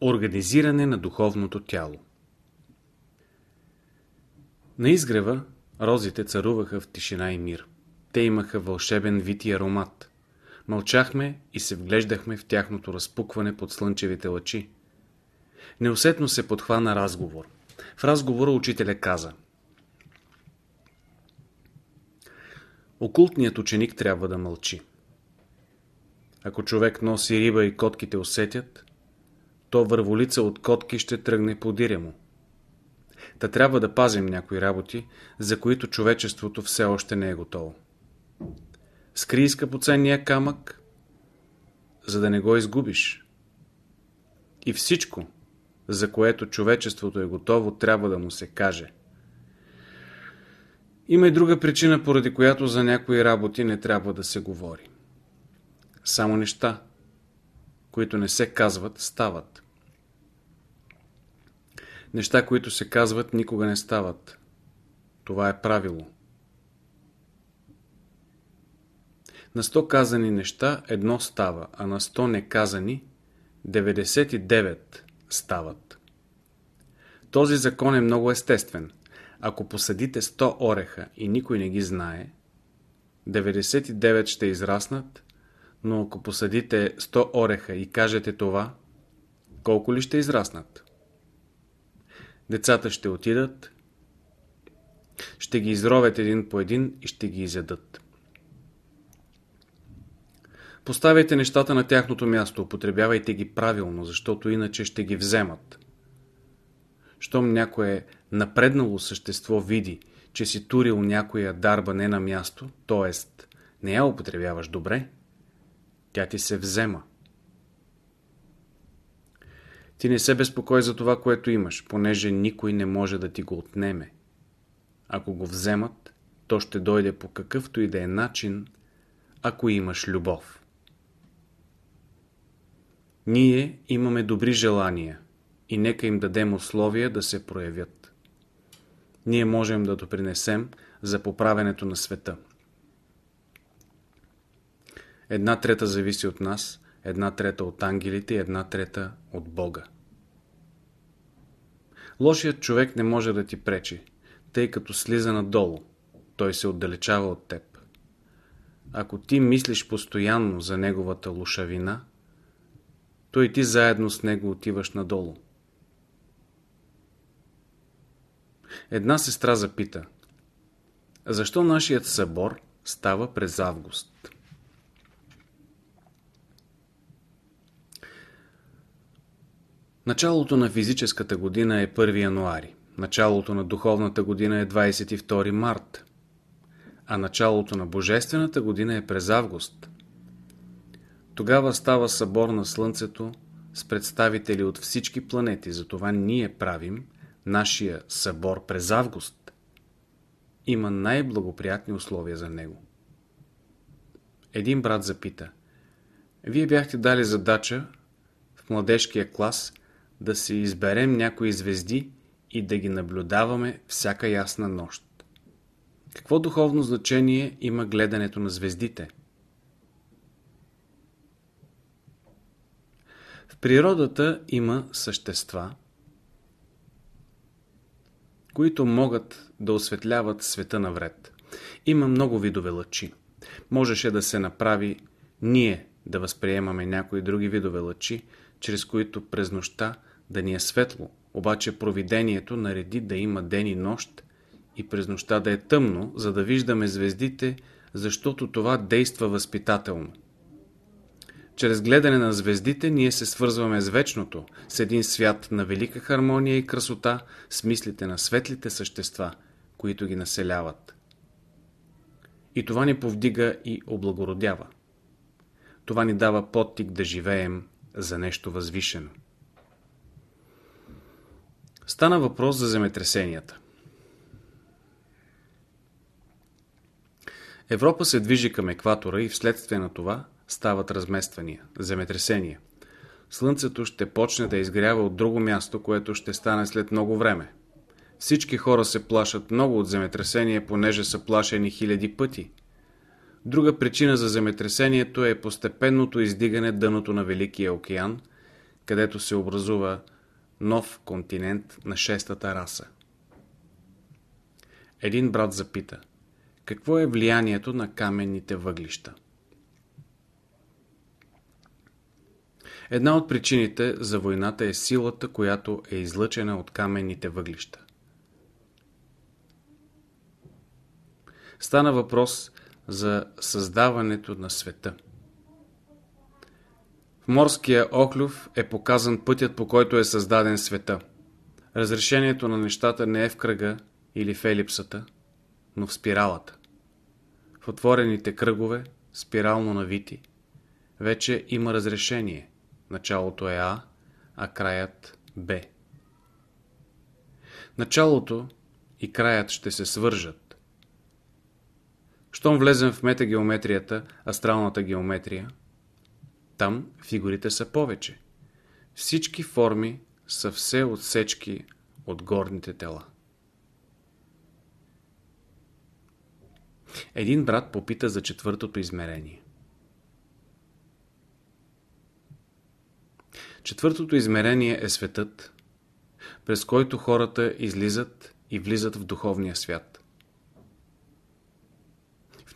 Организиране на духовното тяло На изгрева розите царуваха в тишина и мир. Те имаха вълшебен вид и аромат. Мълчахме и се вглеждахме в тяхното разпукване под слънчевите лъчи. Неусетно се подхвана разговор. В разговора учителя каза Окултният ученик трябва да мълчи. Ако човек носи риба и котките усетят, то върволица от котки ще тръгне подиря му. Та трябва да пазим някои работи, за които човечеството все още не е готово. Скри скъпоценния камък, за да не го изгубиш. И всичко, за което човечеството е готово, трябва да му се каже. Има и друга причина, поради която за някои работи не трябва да се говори. Само неща, които не се казват, стават. Неща, които се казват, никога не стават. Това е правило. На 100 казани неща едно става, а на 100 неказани 99 стават. Този закон е много естествен. Ако посадите 100 ореха и никой не ги знае, 99 ще израснат, но ако посадите 100 ореха и кажете това, колко ли ще израснат? Децата ще отидат, ще ги изровят един по един и ще ги изядат. Поставяйте нещата на тяхното място, употребявайте ги правилно, защото иначе ще ги вземат. Щом някое напреднало същество види, че си турил някоя дарба не на място, т.е. не я употребяваш добре, тя ти се взема. Ти не се безпокой за това, което имаш, понеже никой не може да ти го отнеме. Ако го вземат, то ще дойде по какъвто и да е начин, ако имаш любов. Ние имаме добри желания и нека им дадем условия да се проявят. Ние можем да допринесем за поправенето на света. Една трета зависи от нас, една трета от ангелите и една трета от Бога. Лошият човек не може да ти пречи, тъй като слиза надолу. Той се отдалечава от теб. Ако ти мислиш постоянно за неговата лошавина, то и ти заедно с него отиваш надолу. Една сестра запита, защо нашият събор става през август? Началото на физическата година е 1 януари, началото на духовната година е 22 март, а началото на божествената година е през август. Тогава става събор на Слънцето с представители от всички планети, затова ние правим нашия събор през август. Има най-благоприятни условия за него. Един брат запита, Вие бяхте дали задача в младежкия клас – да си изберем някои звезди и да ги наблюдаваме всяка ясна нощ. Какво духовно значение има гледането на звездите? В природата има същества, които могат да осветляват света навред. Има много видове лъчи. Можеше да се направи ние да възприемаме някои други видове лъчи, чрез които през нощта да ни е светло, обаче провидението нареди да има ден и нощ и през нощта да е тъмно, за да виждаме звездите, защото това действа възпитателно. Чрез гледане на звездите ние се свързваме с вечното, с един свят на велика хармония и красота, с мислите на светлите същества, които ги населяват. И това ни повдига и облагородява. Това ни дава подтик да живеем за нещо възвишено. Стана въпрос за земетресенията. Европа се движи към екватора и вследствие на това стават размествания, земетресения. Слънцето ще почне да изгрява от друго място, което ще стане след много време. Всички хора се плашат много от земетресение, понеже са плашени хиляди пъти. Друга причина за земетресението е постепенното издигане дъното на Великия океан – където се образува нов континент на шестата раса. Един брат запита, какво е влиянието на каменните въглища? Една от причините за войната е силата, която е излъчена от каменните въглища. Стана въпрос създаването на света. В морския оклюв е показан пътят, по който е създаден света. Разрешението на нещата не е в кръга или в елипсата, но в спиралата. В отворените кръгове, спирално навити, вече има разрешение. Началото е А, а краят Б. Началото и краят ще се свържат. Щом влезем в метагеометрията, астралната геометрия, там фигурите са повече. Всички форми са все отсечки от горните тела. Един брат попита за четвъртото измерение. Четвъртото измерение е светът, през който хората излизат и влизат в духовния свят.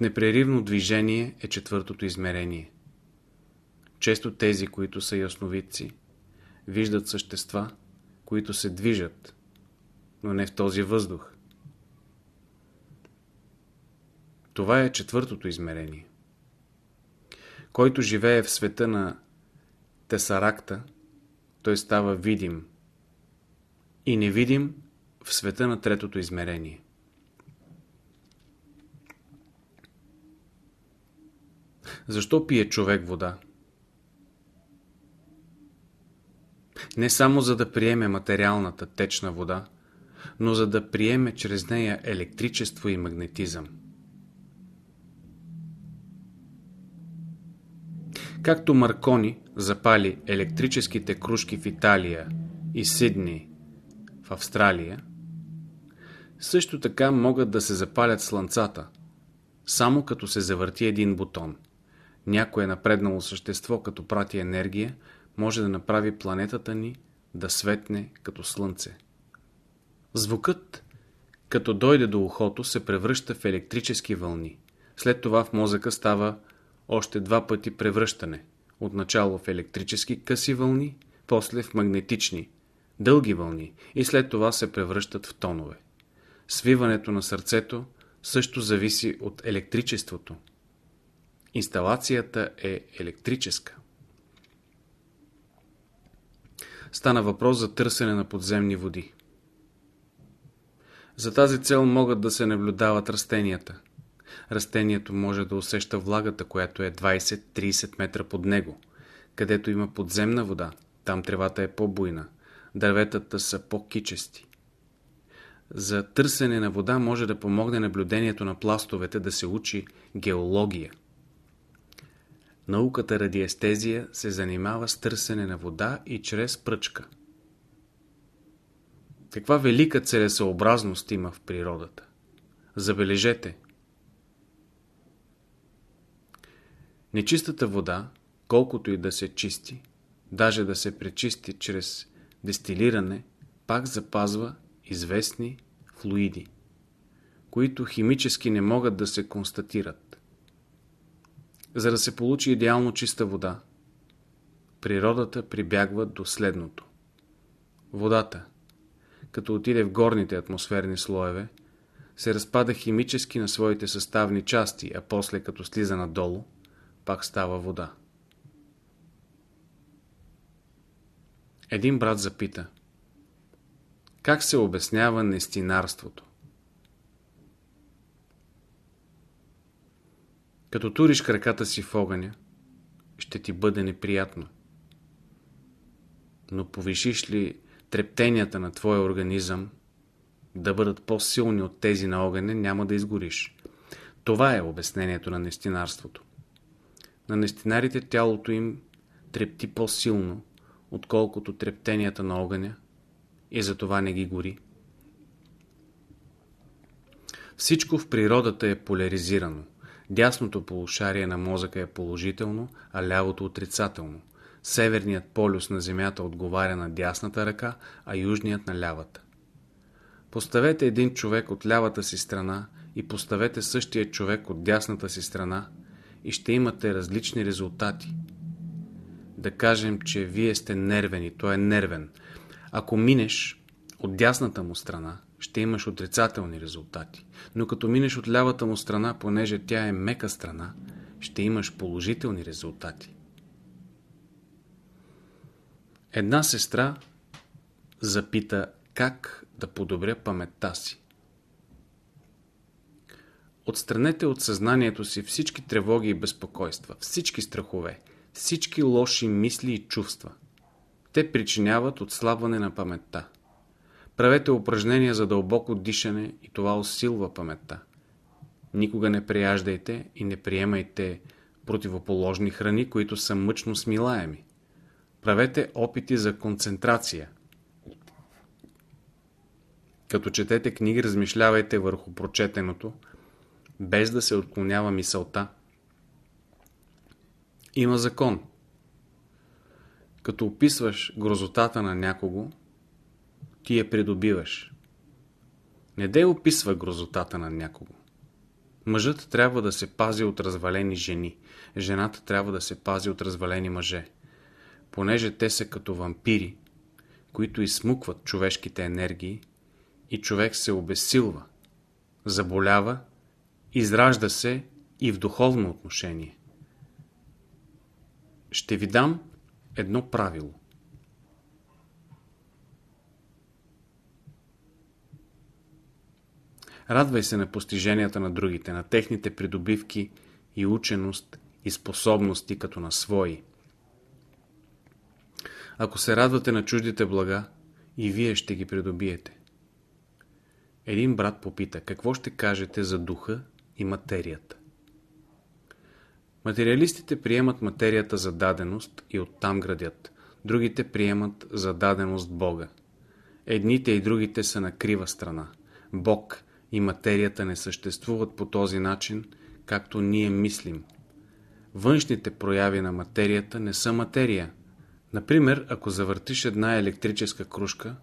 Непреривно движение е четвъртото измерение. Често тези, които са ясновидци, виждат същества, които се движат, но не в този въздух. Това е четвъртото измерение. Който живее в света на Тесаракта, той става видим и невидим в света на третото измерение. Защо пие човек вода? Не само за да приеме материалната течна вода, но за да приеме чрез нея електричество и магнетизъм. Както Маркони запали електрическите кружки в Италия и Сидни в Австралия, също така могат да се запалят слънцата, само като се завърти един бутон. Някое напреднало същество, като прати енергия, може да направи планетата ни да светне като слънце. Звукът, като дойде до ухото, се превръща в електрически вълни. След това в мозъка става още два пъти превръщане. Отначало в електрически къси вълни, после в магнетични, дълги вълни и след това се превръщат в тонове. Свиването на сърцето също зависи от електричеството. Инсталацията е електрическа. Стана въпрос за търсене на подземни води. За тази цел могат да се наблюдават растенията. Растението може да усеща влагата, която е 20-30 метра под него. Където има подземна вода, там тревата е по-буйна, дърветата са по-кичести. За търсене на вода може да помогне наблюдението на пластовете да се учи геология. Науката радиестезия се занимава с търсене на вода и чрез пръчка. Каква велика целесъобразност има в природата? Забележете. Нечистата вода, колкото и да се чисти, даже да се пречисти чрез дестилиране, пак запазва известни флуиди, които химически не могат да се констатират. За да се получи идеално чиста вода, природата прибягва до следното. Водата, като отиде в горните атмосферни слоеве, се разпада химически на своите съставни части, а после като слиза надолу, пак става вода. Един брат запита Как се обяснява нестинарството? Като туриш краката си в огъня, ще ти бъде неприятно. Но повишиш ли трептенията на твоя организъм да бъдат по-силни от тези на огъня, няма да изгориш. Това е обяснението на нестинарството. На нестинарите тялото им трепти по-силно, отколкото трептенията на огъня и затова не ги гори. Всичко в природата е поляризирано. Дясното полушарие на мозъка е положително, а лявото отрицателно. Северният полюс на Земята отговаря на дясната ръка, а южният на лявата. Поставете един човек от лявата си страна и поставете същия човек от дясната си страна и ще имате различни резултати. Да кажем, че вие сте нервен и той е нервен. Ако минеш от дясната му страна, ще имаш отрицателни резултати. Но като минеш от лявата му страна, понеже тя е мека страна, ще имаш положителни резултати. Една сестра запита как да подобря паметта си. Отстранете от съзнанието си всички тревоги и безпокойства, всички страхове, всички лоши мисли и чувства. Те причиняват отслабване на паметта. Правете упражнения за дълбоко дишане и това усилва паметта. Никога не прияждайте и не приемайте противоположни храни, които са мъчно смилаеми. Правете опити за концентрация. Като четете книги, размишлявайте върху прочетеното, без да се отклонява мисълта. Има закон. Като описваш грозотата на някого, ти я придобиваш. Не дей описва грозотата на някого. Мъжът трябва да се пази от развалени жени. Жената трябва да се пази от развалени мъже. Понеже те са като вампири, които изсмукват човешките енергии и човек се обесилва, заболява, изражда се и в духовно отношение. Ще ви дам едно правило. Радвай се на постиженията на другите, на техните придобивки и ученост и способности като на свои. Ако се радвате на чуждите блага, и вие ще ги придобиете. Един брат попита, какво ще кажете за духа и материята? Материалистите приемат материята за даденост и оттам градят. Другите приемат за даденост Бога. Едните и другите са на крива страна. Бог и материята не съществуват по този начин, както ние мислим. Външните прояви на материята не са материя. Например, ако завъртиш една електрическа кружка,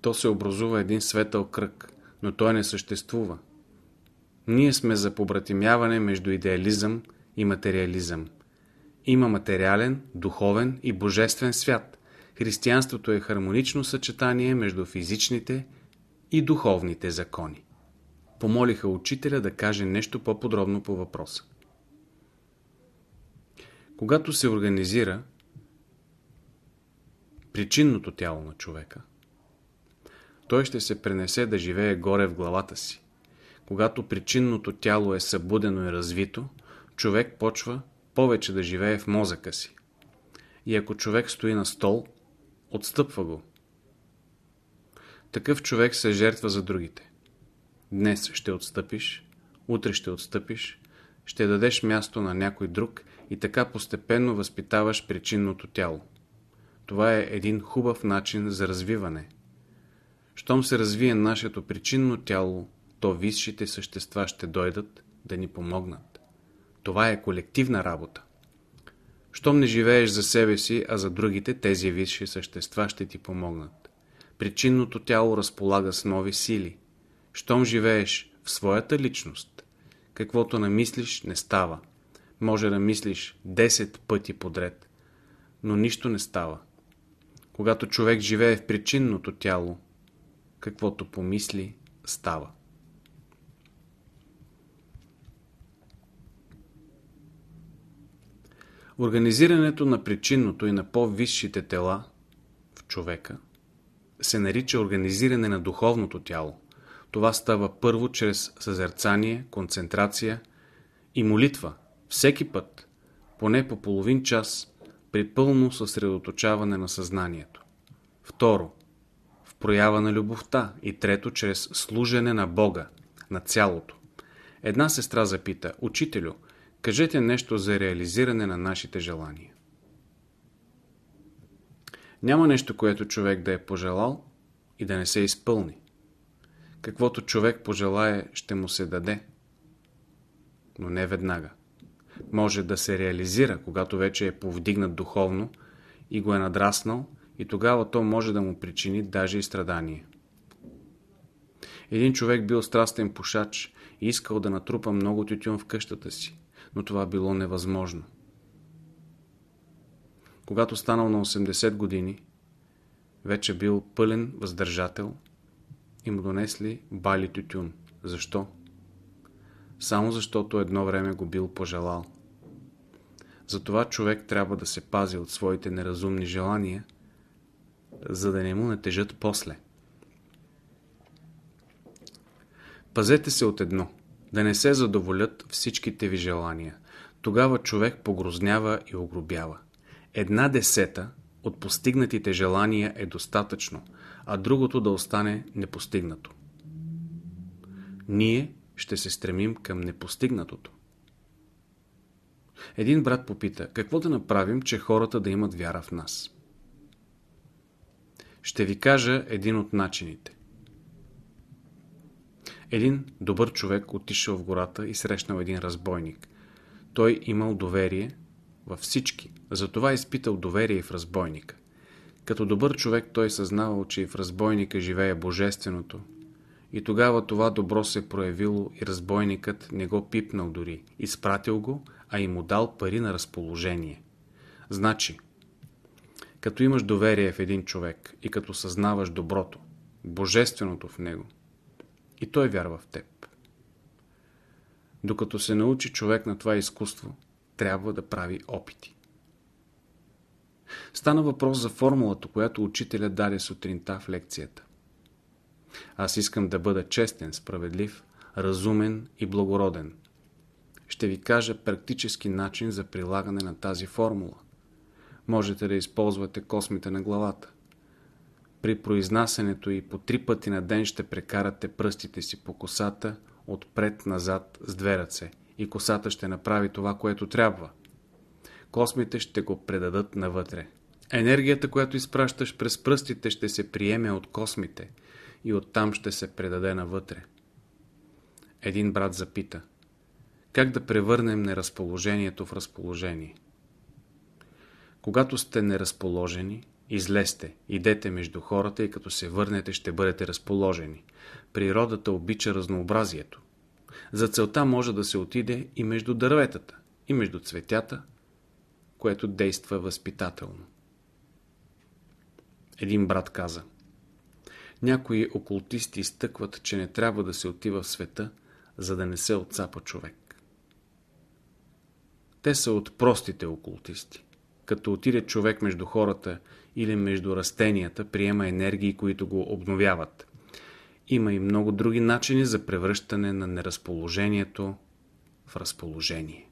то се образува един светъл кръг, но той не съществува. Ние сме за побратимяване между идеализъм и материализъм. Има материален, духовен и божествен свят. Християнството е хармонично съчетание между физичните и духовните закони. Помолиха учителя да каже нещо по-подробно по въпроса. Когато се организира причинното тяло на човека, той ще се пренесе да живее горе в главата си. Когато причинното тяло е събудено и развито, човек почва повече да живее в мозъка си. И ако човек стои на стол, отстъпва го. Такъв човек се жертва за другите. Днес ще отстъпиш, утре ще отстъпиш, ще дадеш място на някой друг и така постепенно възпитаваш причинното тяло. Това е един хубав начин за развиване. Щом се развие нашето причинно тяло, то висшите същества ще дойдат да ни помогнат. Това е колективна работа. Щом не живееш за себе си, а за другите, тези висши същества ще ти помогнат. Причинното тяло разполага с нови сили. Щом живееш в своята личност, каквото намислиш не става. Може да мислиш 10 пъти подред, но нищо не става. Когато човек живее в причинното тяло, каквото помисли, става. Организирането на причинното и на по-висшите тела в човека се нарича организиране на духовното тяло. Това става първо чрез съзерцание, концентрация и молитва. Всеки път, поне по половин час, при пълно съсредоточаване на съзнанието. Второ, в проява на любовта. И трето, чрез служене на Бога, на цялото. Една сестра запита, Учителю, кажете нещо за реализиране на нашите желания. Няма нещо, което човек да е пожелал и да не се изпълни. Каквото човек пожелае, ще му се даде, но не веднага. може да се реализира, когато вече е повдигнат духовно и го е надраснал, и тогава то може да му причини даже и страдание. Един човек бил страстен пушач и искал да натрупа много тютюн в къщата си, но това било невъзможно. Когато станал на 80 години, вече бил пълен въздържател и му донесли бали тютюн. Защо? Само защото едно време го бил пожелал. Затова човек трябва да се пази от своите неразумни желания, за да не му натежат после. Пазете се от едно, да не се задоволят всичките ви желания. Тогава човек погрознява и огробява. Една десета от постигнатите желания е достатъчно, а другото да остане непостигнато. Ние ще се стремим към непостигнатото. Един брат попита, какво да направим, че хората да имат вяра в нас? Ще ви кажа един от начините. Един добър човек отишъл в гората и срещнал един разбойник. Той имал доверие във всички, затова изпитал доверие в разбойника. Като добър човек той съзнавал, че и в разбойника живее Божественото. И тогава това добро се проявило и разбойникът не го пипнал дори, изпратил го, а и му дал пари на разположение. Значи, като имаш доверие в един човек и като съзнаваш доброто, божественото в него, и той вярва в теб. Докато се научи човек на това изкуство, трябва да прави опити. Стана въпрос за формулата, която учителя даде сутринта в лекцията. Аз искам да бъда честен, справедлив, разумен и благороден. Ще ви кажа практически начин за прилагане на тази формула. Можете да използвате космите на главата. При произнасянето и по три пъти на ден ще прекарате пръстите си по косата отпред-назад с две ръце и косата ще направи това, което трябва. Космите ще го предадат навътре. Енергията, която изпращаш през пръстите, ще се приеме от космите и оттам ще се предаде навътре. Един брат запита, как да превърнем неразположението в разположение? Когато сте неразположени, излезте, идете между хората и като се върнете ще бъдете разположени. Природата обича разнообразието. За целта може да се отиде и между дърветата, и между цветята, което действа възпитателно. Един брат каза Някои окултисти изтъкват, че не трябва да се отива в света, за да не се отцапа човек. Те са от простите окултисти. Като отиде човек между хората или между растенията, приема енергии, които го обновяват. Има и много други начини за превръщане на неразположението в разположение.